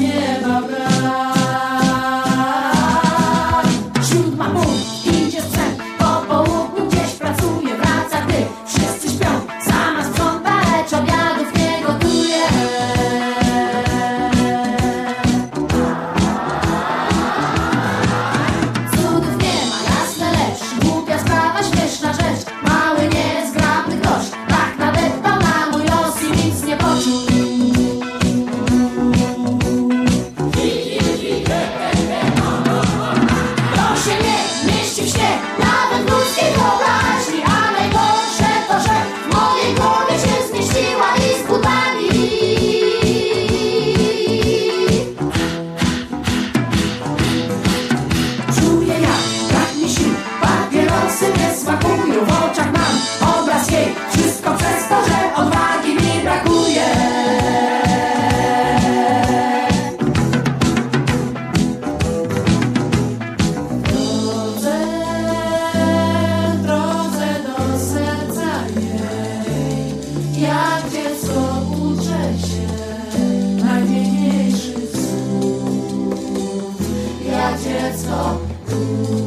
nią let's go. Ooh.